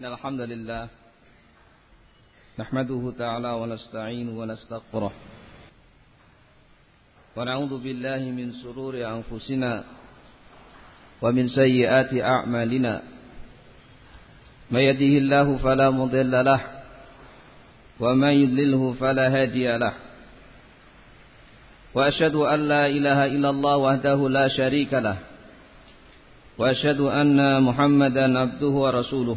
إن الحمد لله نحمده تعالى ونستعين ونستغفره ونعوذ بالله من سرور أنفسنا ومن سيئات أعمالنا من يده الله فلا مضل له ومن يضلله فلا هادي له وأشهد أن لا إله إلا الله وحده لا شريك له وأشهد أن محمدا عبده ورسوله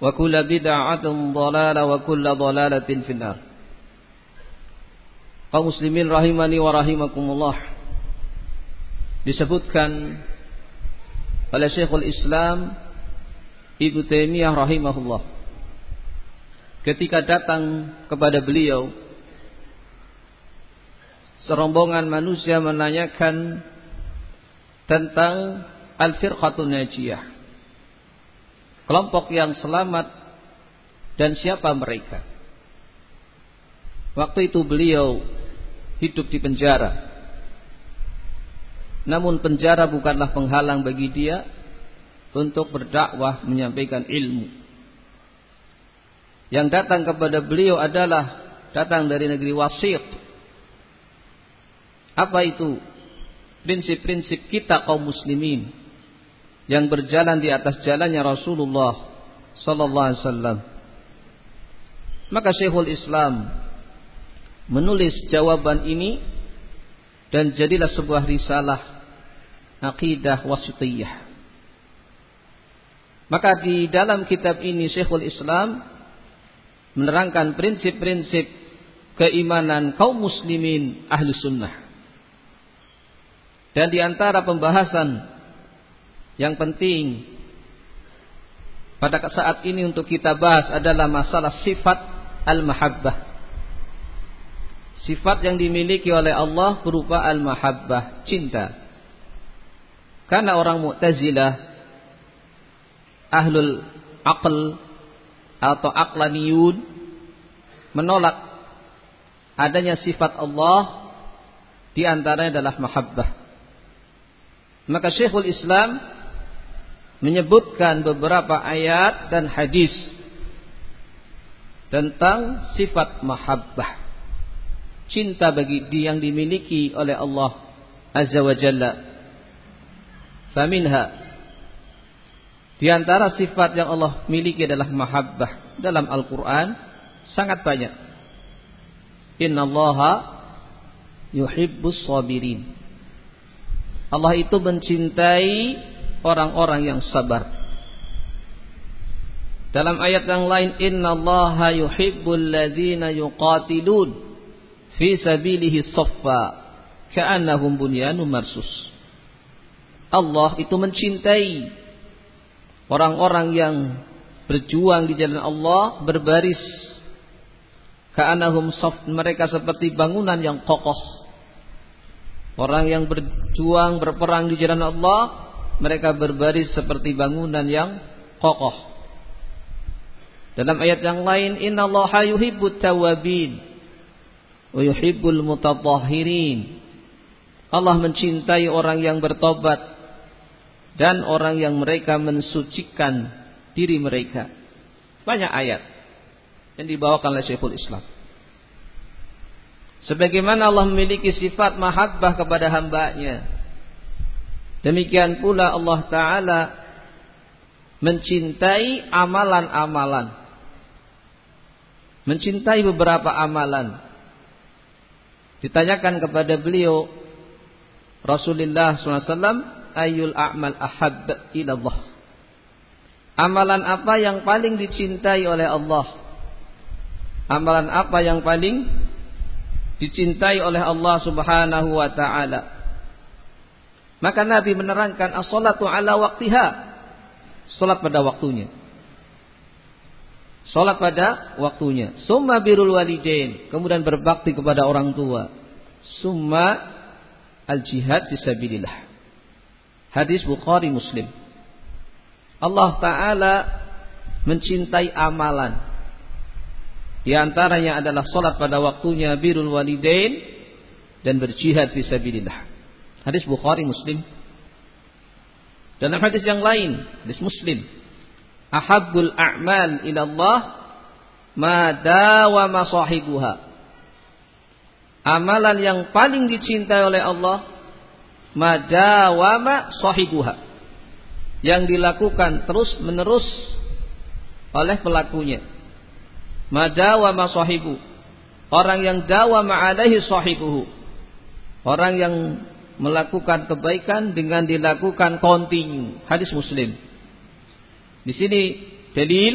وكل بدعة ضلالة وكل ضلالة في النار kaum muslimin rahimani wa rahimakumullah disebutkan oleh Syekhul Islam Ibnu Taimiyah rahimahullah ketika datang kepada beliau serombongan manusia menanyakan tentang al-firqatun najiyah. Kelompok yang selamat dan siapa mereka? Waktu itu beliau hidup di penjara. Namun penjara bukanlah penghalang bagi dia untuk berdakwah menyampaikan ilmu. Yang datang kepada beliau adalah datang dari negeri Wasit. Apa itu? prinsip-prinsip kita kaum muslimin yang berjalan di atas jalannya Rasulullah sallallahu alaihi wasallam. Maka Syekhul Islam menulis jawaban ini dan jadilah sebuah risalah aqidah wasitiyah. Maka di dalam kitab ini Syekhul Islam menerangkan prinsip-prinsip keimanan kaum muslimin ahli sunnah. Dan di antara pembahasan yang penting pada saat ini untuk kita bahas adalah masalah sifat al-mahabbah. Sifat yang dimiliki oleh Allah berupa al-mahabbah, cinta. Karena orang Mu'tazilah ahlul aql atau aqlaniyun menolak adanya sifat Allah di antaranya adalah mahabbah. Maka Syekhul Islam menyebutkan beberapa ayat dan hadis tentang sifat mahabbah. Cinta bagi dia yang dimiliki oleh Allah Azza wa Jalla. Faminha di antara sifat yang Allah miliki adalah mahabbah dalam Al-Qur'an sangat banyak. Innallaha yuhibbus sabirin. Allah itu mencintai orang-orang yang sabar. Dalam ayat yang lain innallaha yuhibbul ladzina yuqatilun fi sabilihi saffa ka'annahum bunyanun marsus. Allah itu mencintai orang-orang yang berjuang di jalan Allah berbaris ka'annahum saf mereka seperti bangunan yang kokoh Orang yang berjuang berperang di jalan Allah mereka berbaris seperti bangunan yang kokoh. Dalam ayat yang lain innallaha yuhibbut tawabin wa yuhibbul mutatahhirin. Allah mencintai orang yang bertobat dan orang yang mereka mensucikan diri mereka. Banyak ayat yang dibawakan oleh Syekhul Islam. Sebagaimana Allah memiliki sifat mahabbah kepada hambanya. Demikian pula Allah Ta'ala mencintai amalan-amalan. mencintai beberapa amalan. Ditanyakan kepada beliau Rasulullah SAW, ayul a'mal ahab ilallah. Amalan apa yang paling dicintai oleh Allah? Amalan apa yang paling dicintai oleh Allah Subhanahu wa taala? Maka Nabi menerangkan as-salatu ala waktiha. Salat pada waktunya. Salat pada waktunya. Summa birul walidain, kemudian berbakti kepada orang tua. Summa al-jihad fisabilillah. Hadis Bukhari Muslim. Allah taala mencintai amalan. Di antaranya adalah salat pada waktunya birul walidain dan berjihad fisabilillah. Hadis Bukhari Muslim. Dalam hadis yang lain, hadis Muslim. Ahabbul a'mal ila Allah ma dawama sahibuha. Amalan yang paling dicintai oleh Allah ma dawama sahibuha. Yang dilakukan terus menerus oleh pelakunya. Ma dawama sahibu. Orang yang dawama alaihi sahibuhu. Orang yang melakukan kebaikan dengan dilakukan kontinu. Hadis Muslim. Di sini dalil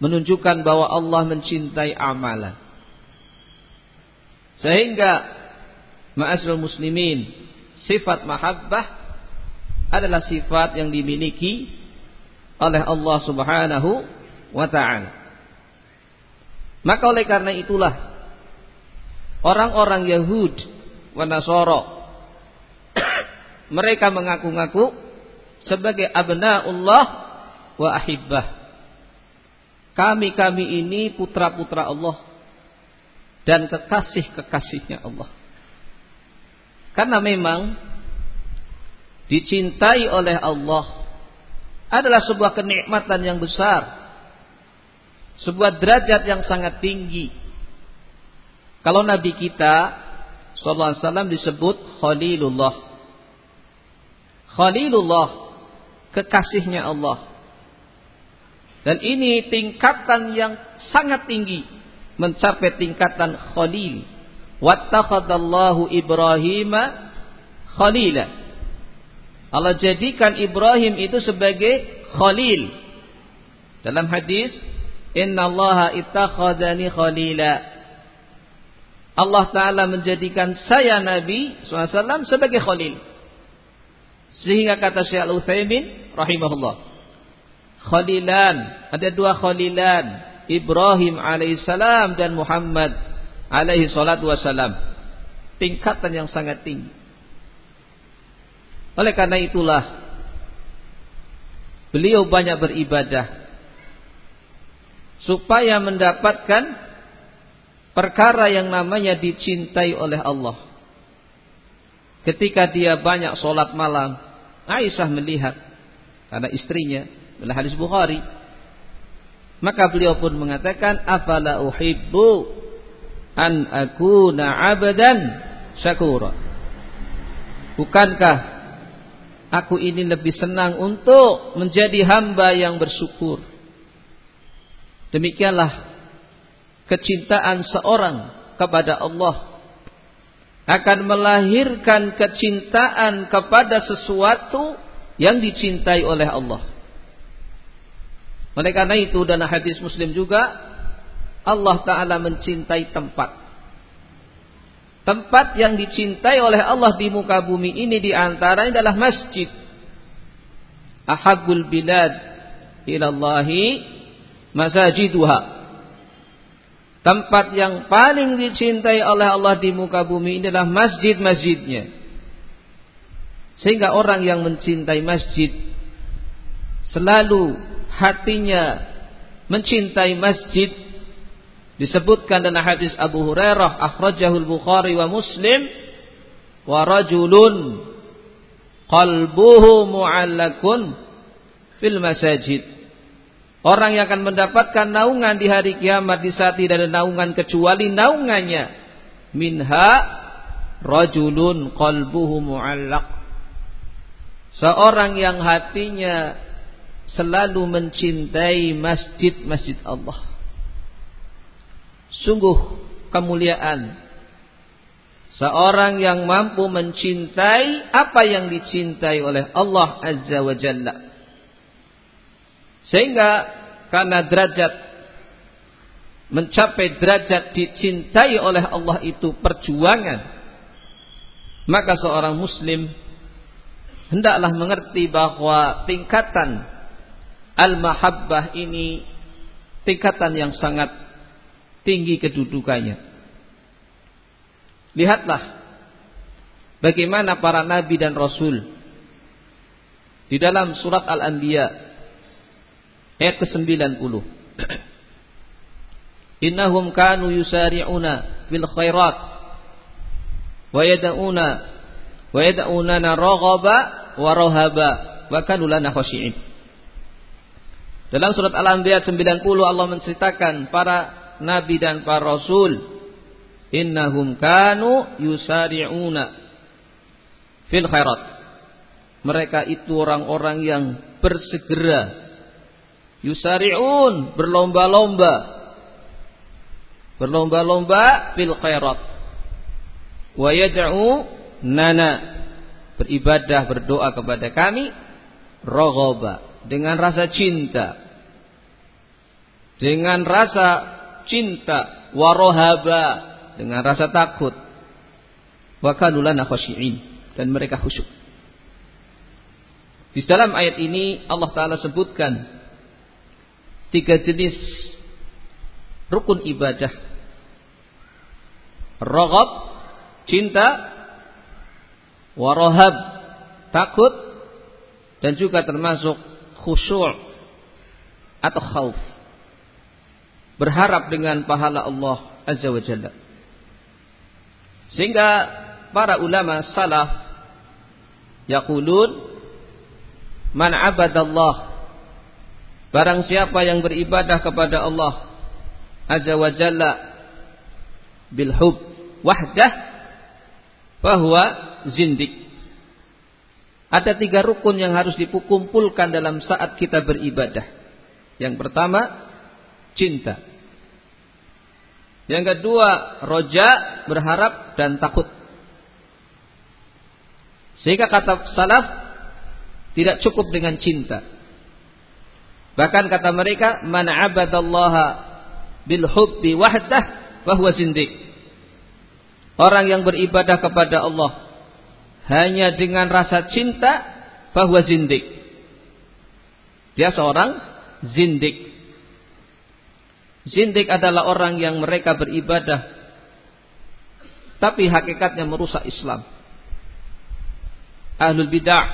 menunjukkan bahwa Allah mencintai amalan. Sehingga ma'asrul muslimin sifat mahabbah adalah sifat yang dimiliki oleh Allah Subhanahu wa taala. Maka oleh karena itulah orang-orang Yahud wa Nasara mereka mengaku-ngaku sebagai abnaullah wa ahibbah. Kami-kami ini putra-putra Allah dan kekasih-kekasihnya Allah. Karena memang dicintai oleh Allah adalah sebuah kenikmatan yang besar. Sebuah derajat yang sangat tinggi. Kalau Nabi kita sallallahu alaihi wasallam disebut Khalilullah. Khalilullah, kekasihnya Allah. Dan ini tingkatan yang sangat tinggi mencapai tingkatan Khalil. Wattakhadallahu Ibrahim khalila. Allah jadikan Ibrahim itu sebagai khalil. Dalam hadis, "Inna Allah ittakhadani khalila." Allah Ta'ala menjadikan saya Nabi SAW sebagai khalil. Sehingga kata Syekh Al-Uthaymin rahimahullah. Khalilan, ada dua khalilan. Ibrahim alaihissalam dan Muhammad alaihi salatu wassalam. Tingkatan yang sangat tinggi. Oleh karena itulah beliau banyak beribadah supaya mendapatkan perkara yang namanya dicintai oleh Allah. Ketika dia banyak sholat malam, Aisyah melihat karena istrinya adalah hadis Bukhari. Maka beliau pun mengatakan, "Afala uhibbu an akuna 'abdan syakura." Bukankah aku ini lebih senang untuk menjadi hamba yang bersyukur? Demikianlah kecintaan seorang kepada Allah akan melahirkan kecintaan kepada sesuatu yang dicintai oleh Allah. Oleh karena itu dalam hadis Muslim juga Allah taala mencintai tempat. Tempat yang dicintai oleh Allah di muka bumi ini di antaranya adalah masjid. Ahabul bilad ilallahi masajiduha. Tempat yang paling dicintai oleh Allah di muka bumi ini adalah masjid-masjidnya. Sehingga orang yang mencintai masjid selalu hatinya mencintai masjid disebutkan dalam hadis Abu Hurairah akhrajahul Bukhari wa Muslim wa rajulun qalbuhu mu'allakun fil masajid Orang yang akan mendapatkan naungan di hari kiamat di saat tidak ada naungan kecuali naungannya. Minha rajulun qalbuhu mu'allaq. Seorang yang hatinya selalu mencintai masjid-masjid Allah. Sungguh kemuliaan seorang yang mampu mencintai apa yang dicintai oleh Allah Azza wa Jalla. Sehingga karena derajat mencapai derajat dicintai oleh Allah itu perjuangan. Maka seorang muslim hendaklah mengerti bahwa tingkatan al-mahabbah ini tingkatan yang sangat tinggi kedudukannya. Lihatlah bagaimana para nabi dan rasul di dalam surat Al-Anbiya ayat ke-90. Innahum kanu yusari'una fil khairat wa yad'una wa yad'unana raghaba wa rahaba wa kanu lana khashi'in. Dalam surat Al-Anbiya 90 Allah menceritakan para nabi dan para rasul innahum kanu yusari'una fil khairat. Mereka itu orang-orang yang bersegera yusari'un berlomba-lomba. Berlomba-lomba fil khairat. Wa yad'u nana beribadah berdoa kepada kami rogoba dengan rasa cinta. Dengan rasa cinta warohaba dengan rasa takut. Wa kanulana khasyi'in dan mereka khusyuk. Di dalam ayat ini Allah taala sebutkan tiga jenis rukun ibadah. Ragab cinta warohab takut dan juga termasuk khusyuk atau khauf. Berharap dengan pahala Allah azza wa jalla. Sehingga para ulama salaf yaqulun man abadallah barang siapa yang beribadah kepada Allah azza wa jalla bil hub wahdah bahwa zindik. Ada tiga rukun yang harus dikumpulkan dalam saat kita beribadah. Yang pertama, cinta. Yang kedua, roja, berharap dan takut. Sehingga kata salaf, tidak cukup dengan cinta. Bahkan kata mereka, man abadallaha bil hubbi wahdah, bahwa zindik. Orang yang beribadah kepada Allah hanya dengan rasa cinta bahwa zindik. Dia seorang zindik. Zindik adalah orang yang mereka beribadah tapi hakikatnya merusak Islam. Ahlul bidah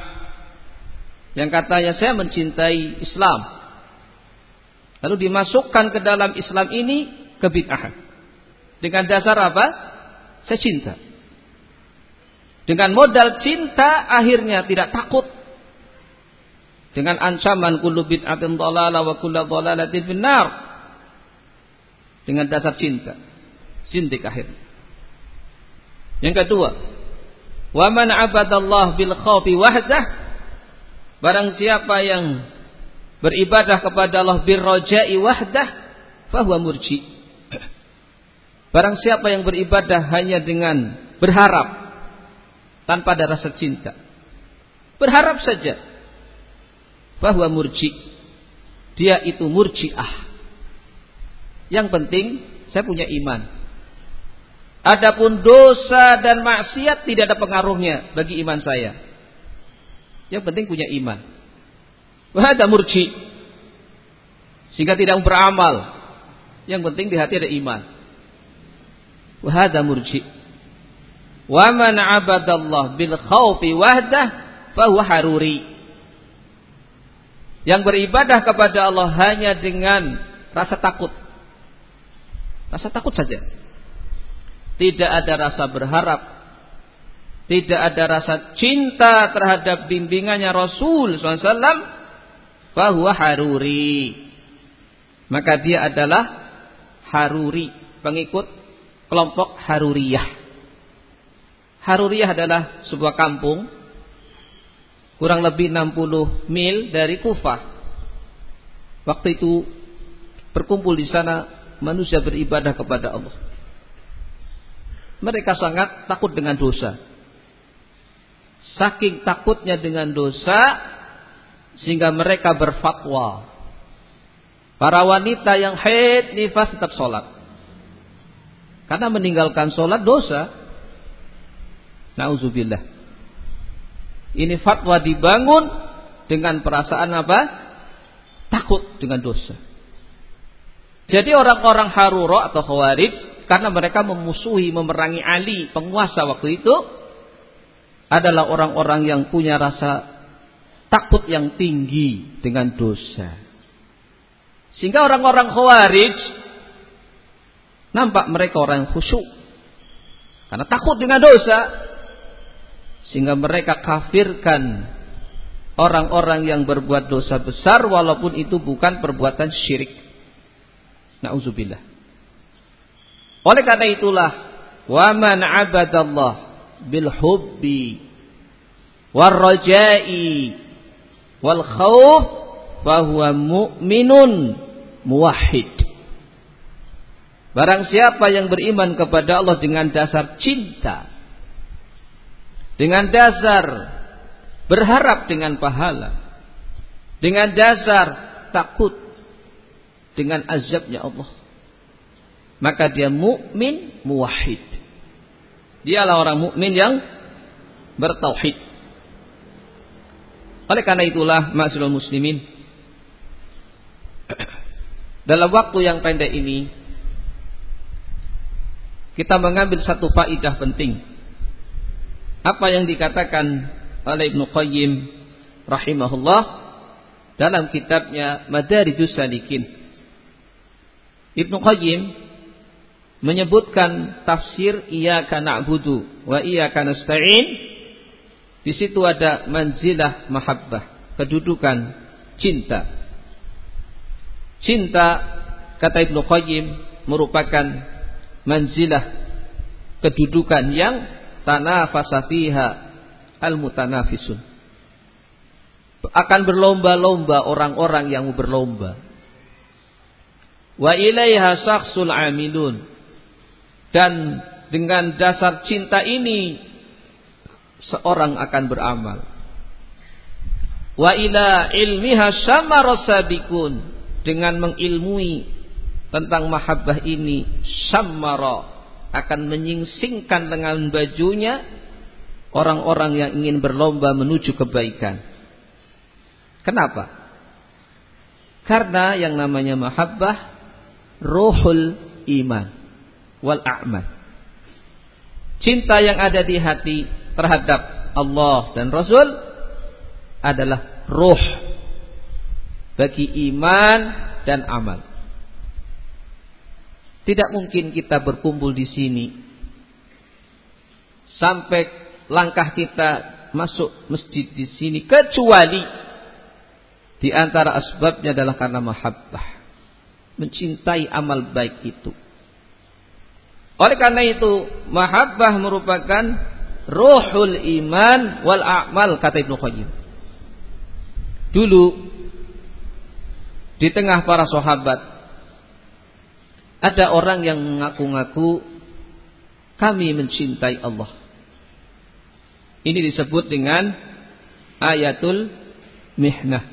yang katanya saya mencintai Islam. Lalu dimasukkan ke dalam Islam ini kebid'ahan. Dengan dasar apa? Saya cinta. Dengan modal cinta akhirnya tidak takut. Dengan ancaman kullu bid'atin dhalalah wa kullu dhalalatin finnar. Dengan dasar cinta. Sindik akhirnya. Yang kedua, wa man abadallah bil khawfi wahdah barang siapa yang beribadah kepada Allah bir rajai wahdah fahuwa murji. Barang siapa yang beribadah hanya dengan berharap tanpa ada rasa cinta. Berharap saja bahwa murji dia itu murjiah. Yang penting saya punya iman. Adapun dosa dan maksiat tidak ada pengaruhnya bagi iman saya. Yang penting punya iman. Wahada murji. Sehingga tidak beramal. Yang penting di hati ada iman. Wahada murji. Wa man abadallah bil khaufi wahdah fahuwa haruri. Yang beribadah kepada Allah hanya dengan rasa takut. Rasa takut saja. Tidak ada rasa berharap. Tidak ada rasa cinta terhadap bimbingannya Rasul SAW. Fahuwa haruri. Maka dia adalah haruri. Pengikut kelompok haruriyah. Haruriyah adalah sebuah kampung kurang lebih 60 mil dari Kufah. Waktu itu berkumpul di sana manusia beribadah kepada Allah. Mereka sangat takut dengan dosa. Saking takutnya dengan dosa sehingga mereka berfatwa. Para wanita yang haid nifas tetap sholat. Karena meninggalkan sholat dosa. Nauzubillah. Ini fatwa dibangun dengan perasaan apa? Takut dengan dosa. Jadi orang-orang Haruro atau Khawarij karena mereka memusuhi, memerangi Ali, penguasa waktu itu adalah orang-orang yang punya rasa takut yang tinggi dengan dosa. Sehingga orang-orang Khawarij nampak mereka orang yang khusyuk karena takut dengan dosa sehingga mereka kafirkan orang-orang yang berbuat dosa besar walaupun itu bukan perbuatan syirik. Nauzubillah. Oleh karena itulah wa man abadallah bil hubbi wal khauf fahuwa mu'minun muwahhid. Barang siapa yang beriman kepada Allah dengan dasar cinta, dengan dasar berharap dengan pahala, dengan dasar takut dengan azabnya Allah. Maka dia mukmin muwahhid. Dialah orang mukmin yang bertauhid. Oleh karena itulah maksudul muslimin dalam waktu yang pendek ini kita mengambil satu faidah penting. Apa yang dikatakan oleh Ibnu Qayyim rahimahullah dalam kitabnya Madarijus Salikin Ibnu Qayyim menyebutkan tafsir iyyaka na'budu wa iyyaka nasta'in di situ ada manzilah mahabbah, kedudukan cinta. Cinta kata Ibnu Qayyim merupakan manzilah kedudukan yang tanafasa fiha al-mutanafisun. Akan berlomba-lomba orang-orang yang berlomba Wa ilaiha syakhsul amilun. Dan dengan dasar cinta ini seorang akan beramal. Wa ila ilmiha samarasabikun. Dengan mengilmui tentang mahabbah ini samara akan menyingsingkan dengan bajunya orang-orang yang ingin berlomba menuju kebaikan. Kenapa? Karena yang namanya mahabbah ruhul iman wal a'mal. Cinta yang ada di hati terhadap Allah dan Rasul adalah ruh bagi iman dan amal. Tidak mungkin kita berkumpul di sini sampai langkah kita masuk masjid di sini kecuali di antara asbabnya adalah karena mahabbah mencintai amal baik itu. Oleh karena itu, mahabbah merupakan ruhul iman wal a'mal kata Ibnu Qayyim. Dulu di tengah para sahabat ada orang yang mengaku-ngaku kami mencintai Allah. Ini disebut dengan ayatul mihnah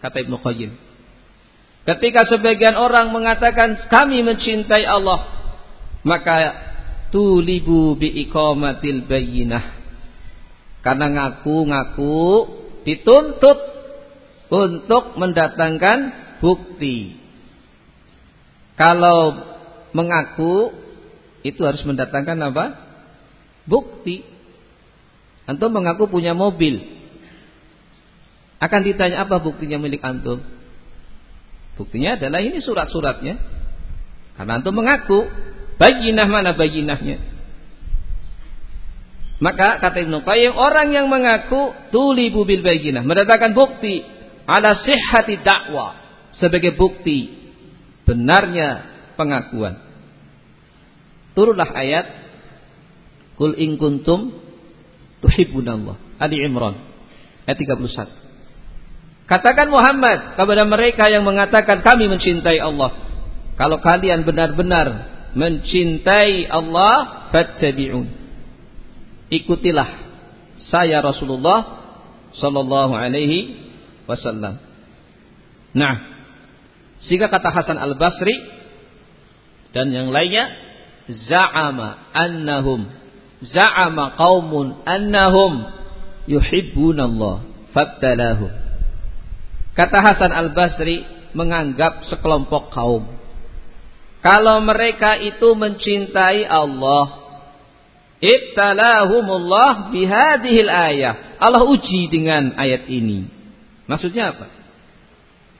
kata Ibnu Qayyim. Ketika sebagian orang mengatakan kami mencintai Allah, maka tulibu bi iqamatil bayyinah. Karena ngaku-ngaku dituntut untuk mendatangkan bukti. Kalau mengaku itu harus mendatangkan apa? Bukti. Antum mengaku punya mobil. Akan ditanya apa buktinya milik antum? Buktinya adalah ini surat-suratnya. Karena antum mengaku, bayinah mana bayinahnya? Maka kata Ibnu Qayyim, orang yang mengaku tulibu bil bayinah, mendatangkan bukti ala sihhati dakwah sebagai bukti benarnya pengakuan. Turunlah ayat Kul in kuntum tuhibbunallah. Ali Imran ayat 31. Katakan Muhammad kepada mereka yang mengatakan kami mencintai Allah. Kalau kalian benar-benar mencintai Allah, fattabi'un. Ikutilah saya Rasulullah sallallahu alaihi wasallam. Nah, sehingga kata Hasan Al-Basri dan yang lainnya za'ama annahum za'ama qaumun annahum yuhibbunallah fabtalahum. Kata Hasan Al-Basri menganggap sekelompok kaum kalau mereka itu mencintai Allah ibtalahumullah bihadhil ayah. Allah uji dengan ayat ini. Maksudnya apa?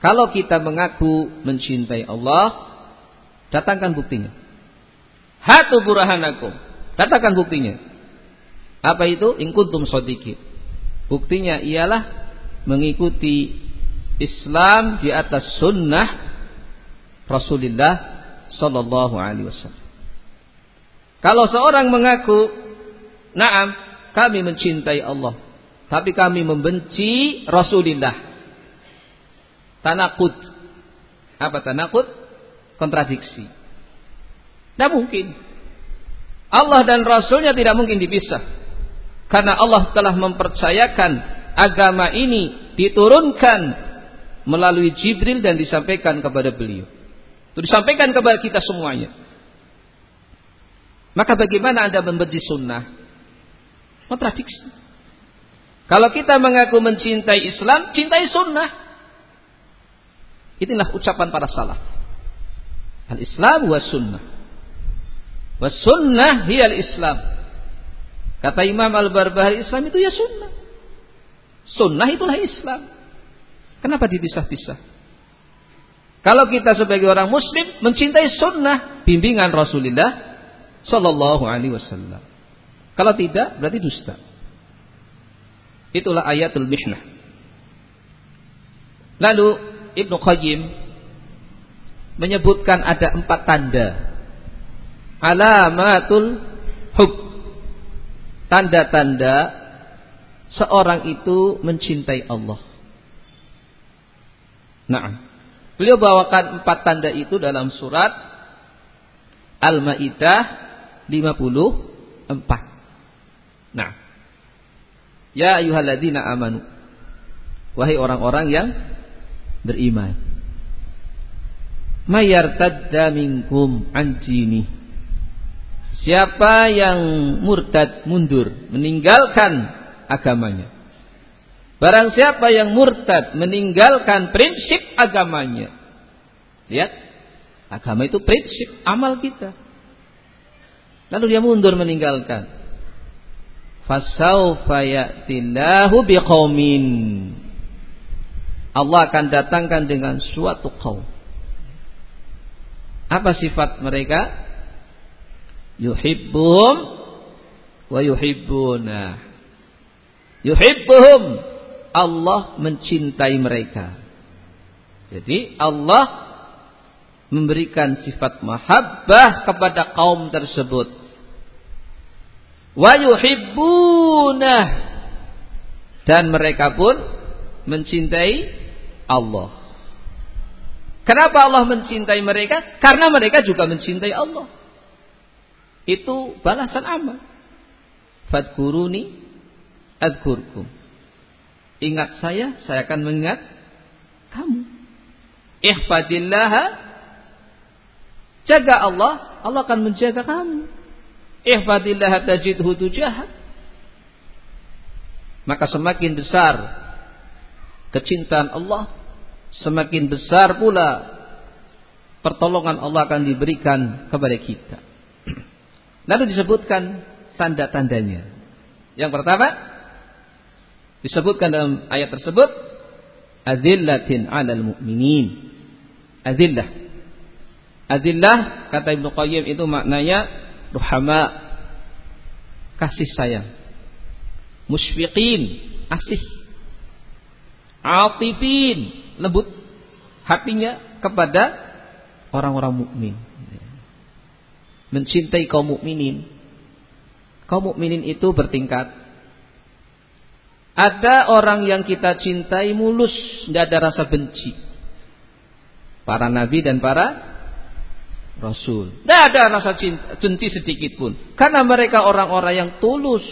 Kalau kita mengaku mencintai Allah, datangkan buktinya. Hatu burhanakum. Datangkan buktinya. Apa itu? In kuntum sadiqin. Buktinya ialah mengikuti Islam di atas sunnah Rasulullah sallallahu alaihi wasallam. Kalau seorang mengaku, "Na'am, kami mencintai Allah, tapi kami membenci Rasulullah." Tanakut. Apa tanakut? Kontradiksi. Tidak mungkin. Allah dan Rasulnya tidak mungkin dipisah. Karena Allah telah mempercayakan agama ini diturunkan melalui Jibril dan disampaikan kepada beliau. Itu disampaikan kepada kita semuanya. Maka bagaimana Anda membenci sunnah? Kontradiksi. Kalau kita mengaku mencintai Islam, cintai sunnah. Inilah ucapan para salaf. Al-Islam wa sunnah. Wa sunnah hiya al-Islam. Kata Imam Al-Barbahari, Islam itu ya sunnah. Sunnah itulah Islam. Kenapa dipisah-pisah? Kalau kita sebagai orang muslim mencintai sunnah bimbingan Rasulullah Sallallahu Alaihi Wasallam. Kalau tidak, berarti dusta. Itulah ayatul mihnah. Lalu Ibnu Qayyim menyebutkan ada empat tanda alamatul hub tanda-tanda seorang itu mencintai Allah. Nah, beliau bawakan empat tanda itu dalam surat Al-Maidah 54. Nah. Ya ayyuhalladzina amanu. Wahai orang-orang yang beriman. Mayartadda minkum an Siapa yang murtad mundur, meninggalkan agamanya. Barang siapa yang murtad meninggalkan prinsip agamanya. Lihat, agama itu prinsip amal kita. Lalu dia mundur meninggalkan. Fasaufa ya'tillahu biqaumin. Allah akan datangkan dengan suatu kaum. Apa sifat mereka? Yuhibbuhum wa yuhibbuna. Yuhibbuhum. Allah mencintai mereka. Jadi Allah memberikan sifat mahabbah kepada kaum tersebut. Wa dan mereka pun mencintai Allah. Kenapa Allah mencintai mereka? Karena mereka juga mencintai Allah. Itu balasan amal. Fadkuruni adkurkum. Ingat saya, saya akan mengingat kamu. Ihfadillaha Jaga Allah, Allah akan menjaga kamu. Ihfadillah tajidhu tujahak. Maka semakin besar kecintaan Allah, semakin besar pula pertolongan Allah akan diberikan kepada kita. Lalu disebutkan tanda-tandanya. Yang pertama disebutkan dalam ayat tersebut azillatin 'alal mu'minin. Azillah Adillah kata Ibnu Qayyim itu maknanya ruhama kasih sayang. Musfiqin asih. Atifin lembut hatinya kepada orang-orang mukmin. Mencintai kaum mukminin. Kaum mukminin itu bertingkat. Ada orang yang kita cintai mulus, tidak ada rasa benci. Para nabi dan para Rasul. Tidak ada rasa cinta, benci sedikit pun. Karena mereka orang-orang yang tulus.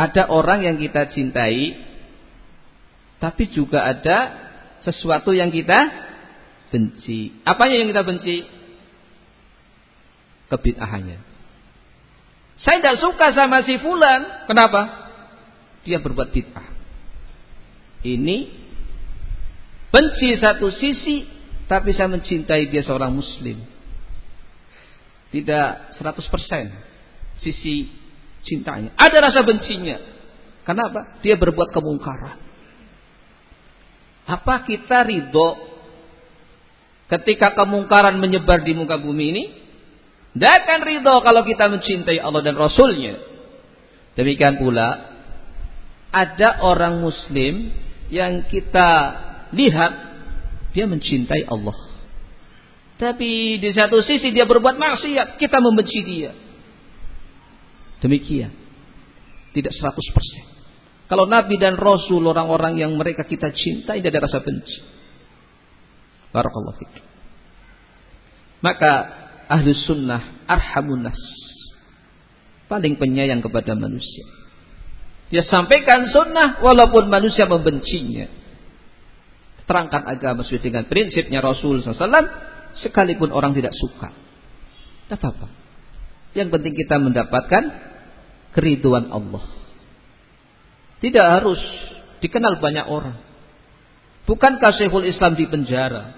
Ada orang yang kita cintai, tapi juga ada sesuatu yang kita benci. Apanya yang kita benci? Kebid'ahannya. Saya tidak suka sama si fulan. Kenapa? Dia berbuat bid'ah. Ini benci satu sisi, tapi saya mencintai dia seorang muslim. Tidak 100% sisi cintanya. Ada rasa bencinya. Kenapa? Dia berbuat kemungkaran. Apa kita ridho ketika kemungkaran menyebar di muka bumi ini? Tidak akan ridho kalau kita mencintai Allah dan Rasulnya. Demikian pula, ada orang muslim yang kita lihat, dia mencintai Allah. Tapi di satu sisi dia berbuat maksiat, kita membenci dia. Demikian. Tidak 100%. Kalau Nabi dan Rasul orang-orang yang mereka kita cintai tidak ada rasa benci. Barakallahu. Maka ahli sunnah arhamun nas. Paling penyayang kepada manusia. Dia sampaikan sunnah walaupun manusia membencinya. Terangkan agama sesuai dengan prinsipnya Rasul SAW sekalipun orang tidak suka. Tidak apa-apa. Yang penting kita mendapatkan keriduan Allah. Tidak harus dikenal banyak orang. Bukankah Syekhul Islam di penjara?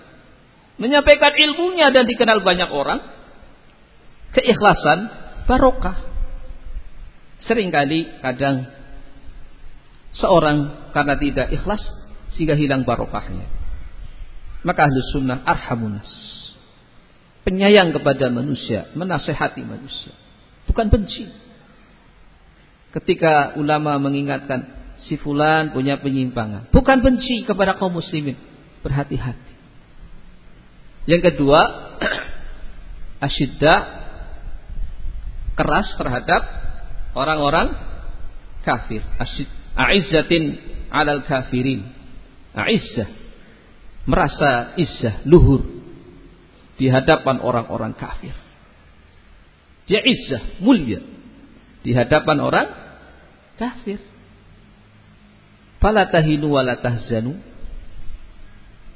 Menyampaikan ilmunya dan dikenal banyak orang. Keikhlasan, barokah. Seringkali kadang seorang karena tidak ikhlas sehingga hilang barokahnya. Maka ahli sunnah arhamunas. Penyayang kepada manusia, menasehati manusia. Bukan benci. Ketika ulama mengingatkan si fulan punya penyimpangan, bukan benci kepada kaum muslimin, berhati-hati. Yang kedua, asyidda keras terhadap orang-orang kafir. Asyid, a'izzatin 'alal kafirin. A'izzah merasa izzah, luhur di hadapan orang-orang kafir. Dia izzah, mulia di hadapan orang kafir. Fala tahinu wa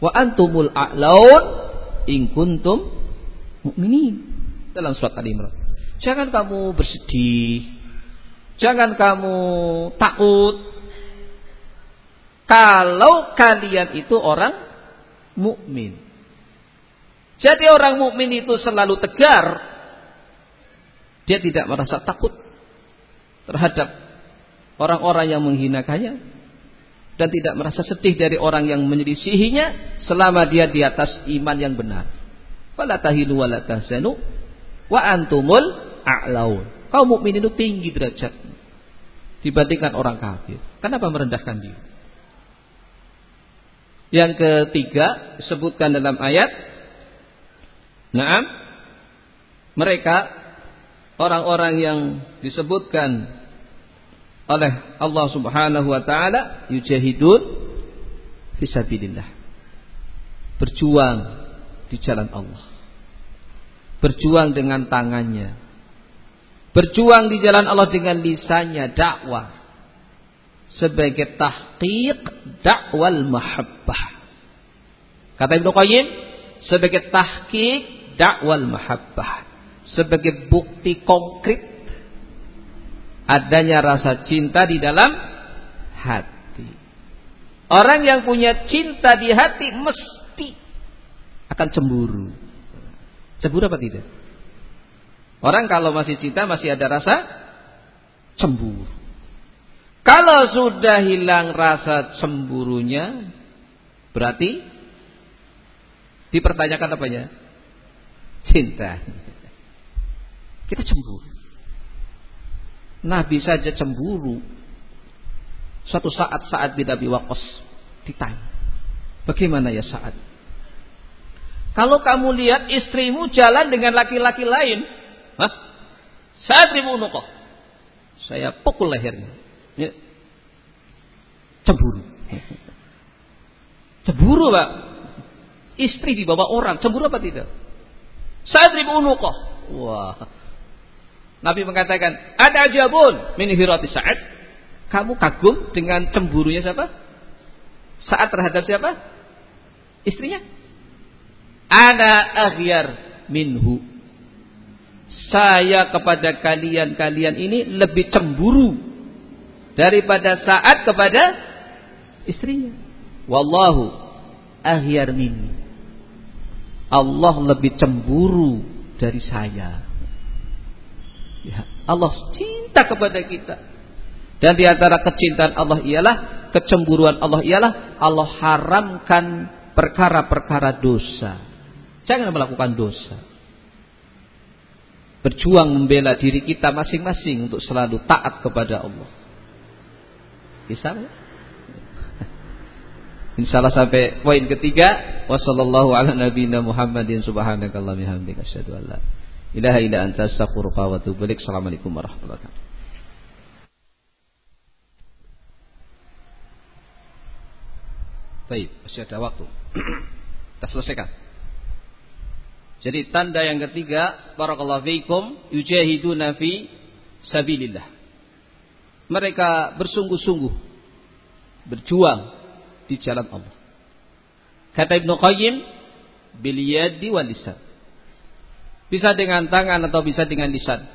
wa antumul a'laun in kuntum mu'minin. Dalam surat Al-Imran. Jangan kamu bersedih. Jangan kamu takut. Kalau kalian itu orang mukmin. Jadi orang mukmin itu selalu tegar. Dia tidak merasa takut terhadap orang-orang yang menghinakannya dan tidak merasa sedih dari orang yang menyelisihinya selama dia di atas iman yang benar. Fala tahinu wa la tahzanu wa antumul a'laun. Kaum mukmin itu tinggi derajat dibandingkan orang kafir. Kenapa merendahkan diri? Yang ketiga disebutkan dalam ayat Naam mereka orang-orang yang disebutkan oleh Allah Subhanahu wa taala yujahidun fisabilillah. Berjuang di jalan Allah. Berjuang dengan tangannya. Berjuang di jalan Allah dengan lisannya dakwah sebagai tahqiq dakwal mahabbah. Kata Ibnu Qayyim sebagai tahqiq dakwal mahabbah sebagai bukti konkret adanya rasa cinta di dalam hati. Orang yang punya cinta di hati mesti akan cemburu. Cemburu apa tidak? Orang kalau masih cinta masih ada rasa cemburu. Kalau sudah hilang rasa cemburunya, berarti dipertanyakan apanya? Cinta. Kita cemburu. Nabi saja cemburu. Suatu saat saat bin Abi Waqqas ditanya, "Bagaimana ya saat? Kalau kamu lihat istrimu jalan dengan laki-laki lain, hah? Saat ribunukoh. Saya pukul lehernya. Ya. Cemburu. Cemburu, Pak. Istri dibawa orang, cemburu apa tidak? Sadrib unuqah. Wah. Nabi mengatakan, "Ada ajabun min hirati Sa'ad." Kamu kagum dengan cemburunya siapa? Saat terhadap siapa? Istrinya. Ana aghyar minhu. Saya kepada kalian-kalian ini lebih cemburu daripada saat kepada istrinya. Wallahu aghyar minni. Allah lebih cemburu dari saya. Ya, Allah cinta kepada kita. Dan di antara kecintaan Allah ialah kecemburuan Allah ialah Allah haramkan perkara-perkara dosa. Jangan melakukan dosa. Berjuang membela diri kita masing-masing untuk selalu taat kepada Allah. Bisa ya? Insyaallah sampai poin ketiga. Wassallallahu ala nabiyina Muhammadin subhanakallah bihamdika asyhadu an la ilaha illa anta astaghfiruka wa atubu ilaik. Assalamualaikum warahmatullahi wabarakatuh. Baik, masih ada waktu. Kita selesaikan. Jadi tanda yang ketiga, barakallahu fiikum, yujahiduna fi sabilillah. Mereka bersungguh-sungguh berjuang di jalan Allah. Kata Ibnu Qayyim, bil yadi wal. Bisa dengan tangan atau bisa dengan lisan.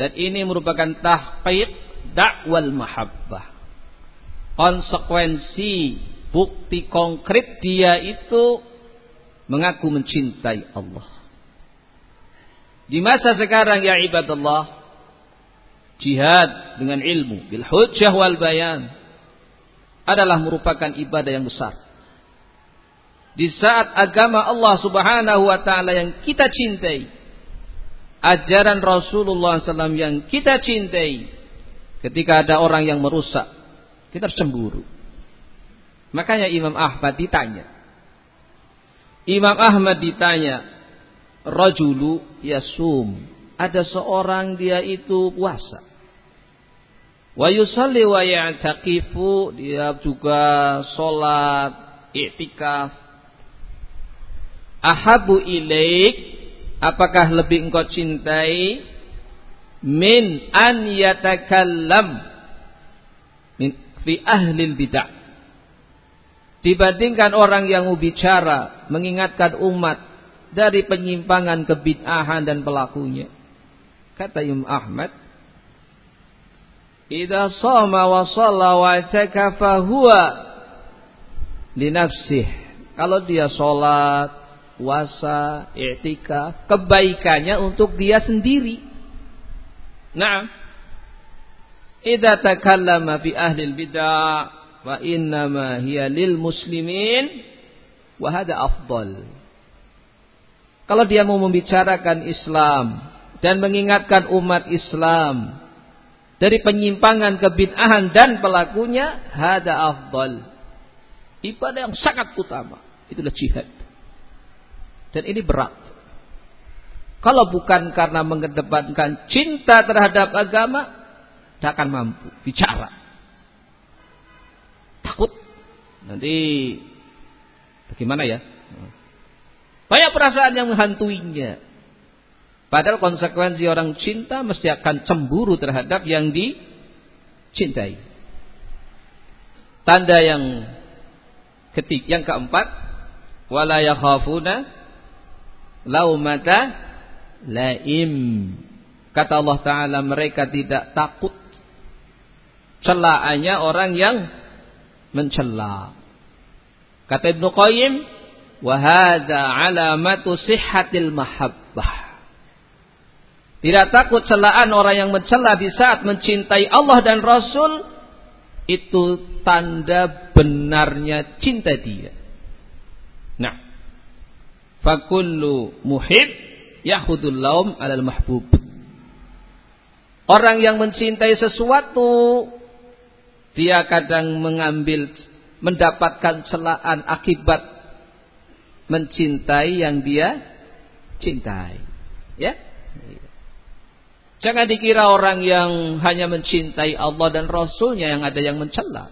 Dan ini merupakan tahqiq dakwal mahabbah. Konsekuensi bukti konkret dia itu mengaku mencintai Allah. Di masa sekarang ya ibadallah jihad dengan ilmu bil hujjah wal bayan adalah merupakan ibadah yang besar. Di saat agama Allah Subhanahu wa taala yang kita cintai, ajaran Rasulullah SAW yang kita cintai, ketika ada orang yang merusak, kita cemburu. Makanya Imam Ahmad ditanya. Imam Ahmad ditanya, rajulu yasum. Ada seorang dia itu puasa. Wa yusalli wa ya'taqifu dia juga salat i'tikaf. Ahabu ilaik apakah lebih engkau cintai? Min an yatakallam min fi ahli bidah. Dibandingkan orang yang bicara mengingatkan umat dari penyimpangan kebid'ahan dan pelakunya. Kata Imam Ahmad Idza shoma wa shalla wa i'takafa huwa li nafsih. Kalau dia sholat, puasa, i'tikaf, kebaikannya untuk dia sendiri. Nah, idza takallama fi ahli bid'ah wa innama hiya lil muslimin wa hada afdal. Kalau dia mau membicarakan Islam dan mengingatkan umat Islam dari penyimpangan kebid'ahan dan pelakunya hada afdal. Ibadah yang sangat utama. Itulah jihad. Dan ini berat. Kalau bukan karena mengedepankan cinta terhadap agama, tidak akan mampu bicara. Takut. Nanti bagaimana ya? Banyak perasaan yang menghantuinya. Padahal konsekuensi orang cinta mesti akan cemburu terhadap yang dicintai. Tanda yang ketik yang keempat, wala yakhafuna laumata laim. Kata Allah Ta'ala mereka tidak takut celaannya orang yang mencela. Kata Ibnu Qayyim, wahada alamatu sihhatil mahabbah. Tidak takut celaan orang yang mencela di saat mencintai Allah dan Rasul itu tanda benarnya cinta dia. Nah, fakullu muhib yahudul laum alal mahbub. Orang yang mencintai sesuatu dia kadang mengambil mendapatkan celaan akibat mencintai yang dia cintai. Ya? Jangan dikira orang yang hanya mencintai Allah dan Rasulnya yang ada yang mencela.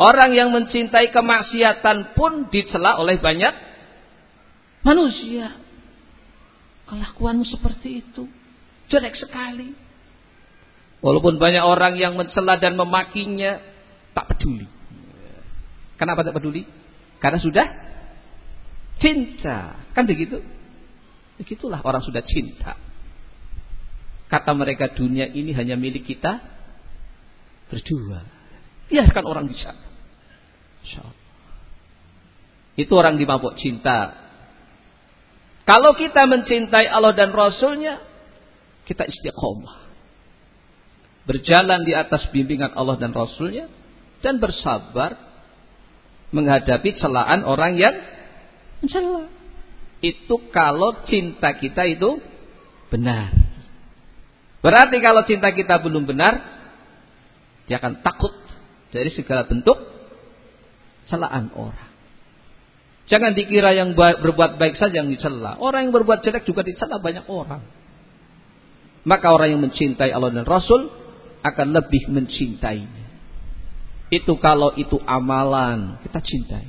Orang yang mencintai kemaksiatan pun dicela oleh banyak manusia. Kelakuanmu seperti itu. Jelek sekali. Walaupun banyak orang yang mencela dan memakinya, tak peduli. Kenapa tak peduli? Karena sudah cinta. Kan begitu? Begitulah orang sudah cinta. Kata mereka dunia ini hanya milik kita berdua. Biarkan orang bisa. Itu orang dimabuk cinta. Kalau kita mencintai Allah dan Rasulnya, kita istiqomah berjalan di atas bimbingan Allah dan Rasulnya dan bersabar menghadapi celaan orang yang mencela. Itu kalau cinta kita itu benar. Berarti kalau cinta kita belum benar, dia akan takut dari segala bentuk celaan orang. Jangan dikira yang berbuat baik saja yang dicela. Orang yang berbuat jelek juga dicela banyak orang. Maka orang yang mencintai Allah dan Rasul akan lebih mencintainya. Itu kalau itu amalan, kita cintai.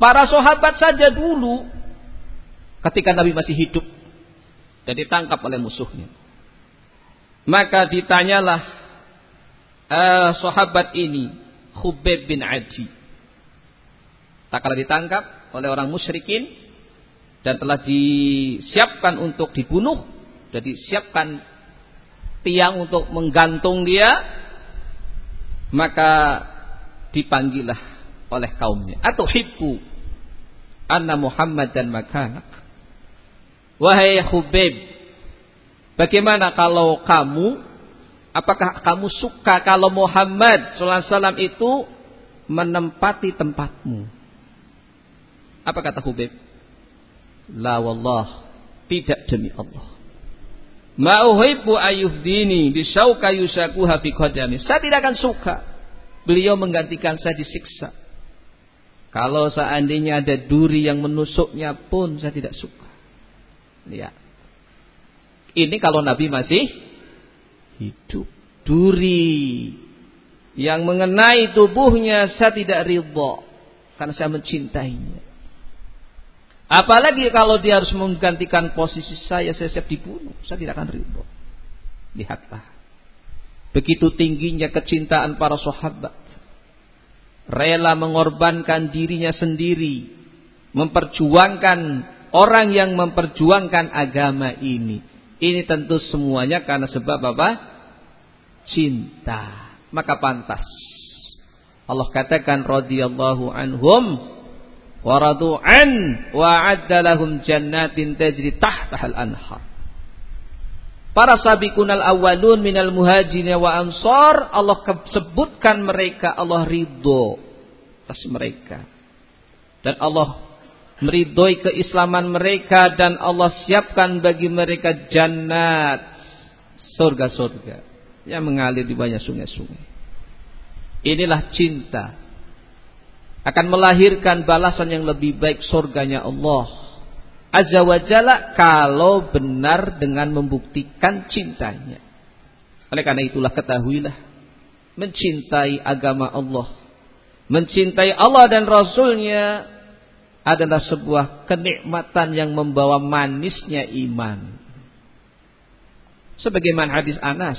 Para sahabat saja dulu ketika Nabi masih hidup dan ditangkap oleh musuhnya. Maka ditanyalah uh, sahabat ini, Khubayb bin Adi. Tak kala ditangkap oleh orang musyrikin dan telah disiapkan untuk dibunuh, jadi siapkan tiang untuk menggantung dia, maka dipanggillah oleh kaumnya. Atau hibbu anna Muhammad dan makanak. Wahai Hubeb, bagaimana kalau kamu, apakah kamu suka kalau Muhammad SAW itu menempati tempatmu? Apa kata Hubeb? La wallah, tidak demi Allah. Ma'uhibbu ayuhdini bisauka yusakuha fi qadami. Saya tidak akan suka beliau menggantikan saya disiksa. Kalau seandainya ada duri yang menusuknya pun saya tidak suka. Ya. Ini kalau Nabi masih hidup. Duri yang mengenai tubuhnya saya tidak ridho karena saya mencintainya. Apalagi kalau dia harus menggantikan posisi saya, saya siap dibunuh. Saya tidak akan ridho. Lihatlah. Begitu tingginya kecintaan para sahabat. Rela mengorbankan dirinya sendiri. Memperjuangkan orang yang memperjuangkan agama ini. Ini tentu semuanya karena sebab apa? Cinta. Maka pantas. Allah katakan radhiyallahu anhum waradu an wa lahum jannatin tajri tahtahal anhar. Para sabiqunal awwalun minal muhajirin wa ansar Allah sebutkan mereka Allah ridho atas mereka. Dan Allah meridhoi keislaman mereka dan Allah siapkan bagi mereka jannat surga-surga yang mengalir di banyak sungai-sungai. Inilah cinta akan melahirkan balasan yang lebih baik surganya Allah Azza wa Jalla kalau benar dengan membuktikan cintanya. Oleh karena itulah ketahuilah mencintai agama Allah, mencintai Allah dan Rasulnya adalah sebuah kenikmatan yang membawa manisnya iman. Sebagaimana hadis Anas,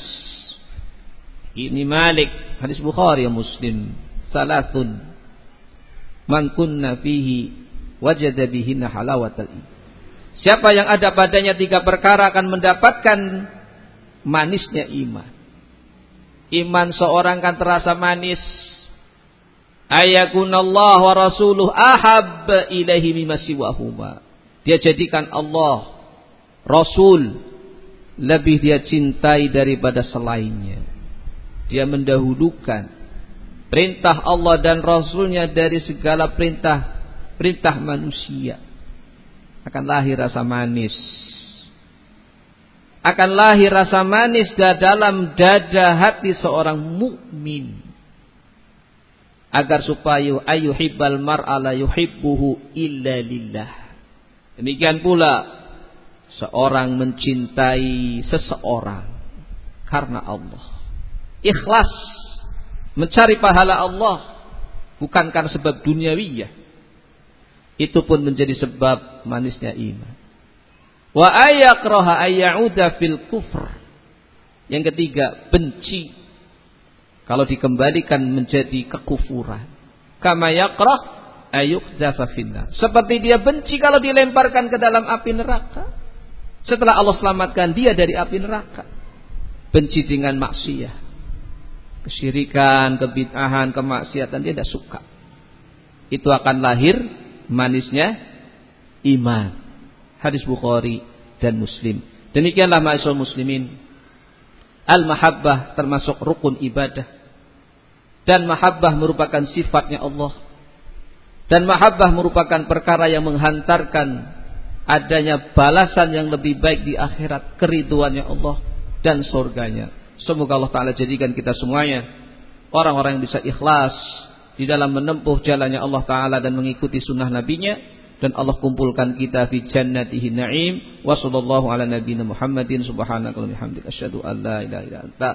ini Malik, hadis Bukhari ya Muslim, salatun man kunna fihi wajada bihinna halawatal. Siapa yang ada padanya tiga perkara akan mendapatkan manisnya iman. Iman seorang kan terasa manis. Ayakunallah wa rasuluh ahab ilahi mimma siwahuma. Dia jadikan Allah, Rasul, lebih dia cintai daripada selainnya. Dia mendahulukan perintah Allah dan Rasulnya dari segala perintah perintah manusia akan lahir rasa manis akan lahir rasa manis dalam dada hati seorang mukmin agar supaya ayuhibbal mar'a la yuhibbuhu illa lillah demikian pula seorang mencintai seseorang karena Allah ikhlas mencari pahala Allah bukan sebab duniawiyah. Itu pun menjadi sebab manisnya iman. Wa ayakraha ayyauda fil kufr. Yang ketiga, benci kalau dikembalikan menjadi kekufuran. Kama yakrah finnar. Seperti dia benci kalau dilemparkan ke dalam api neraka. Setelah Allah selamatkan dia dari api neraka. Benci dengan maksiat. Kesyirikan, kebid'ahan, kemaksiatan dia tidak suka. Itu akan lahir manisnya iman. Hadis Bukhari dan Muslim. Demikianlah ma'asyul muslimin. Al-mahabbah termasuk rukun ibadah. Dan mahabbah merupakan sifatnya Allah. Dan mahabbah merupakan perkara yang menghantarkan adanya balasan yang lebih baik di akhirat. Keriduannya Allah dan surganya. Semoga Allah Ta'ala jadikan kita semuanya orang-orang yang bisa ikhlas di dalam menempuh jalannya Allah Ta'ala dan mengikuti sunnah nabinya dan Allah kumpulkan kita fi jannatihi na'im wa sallallahu ala nabiyina Muhammadin an la ilaha anta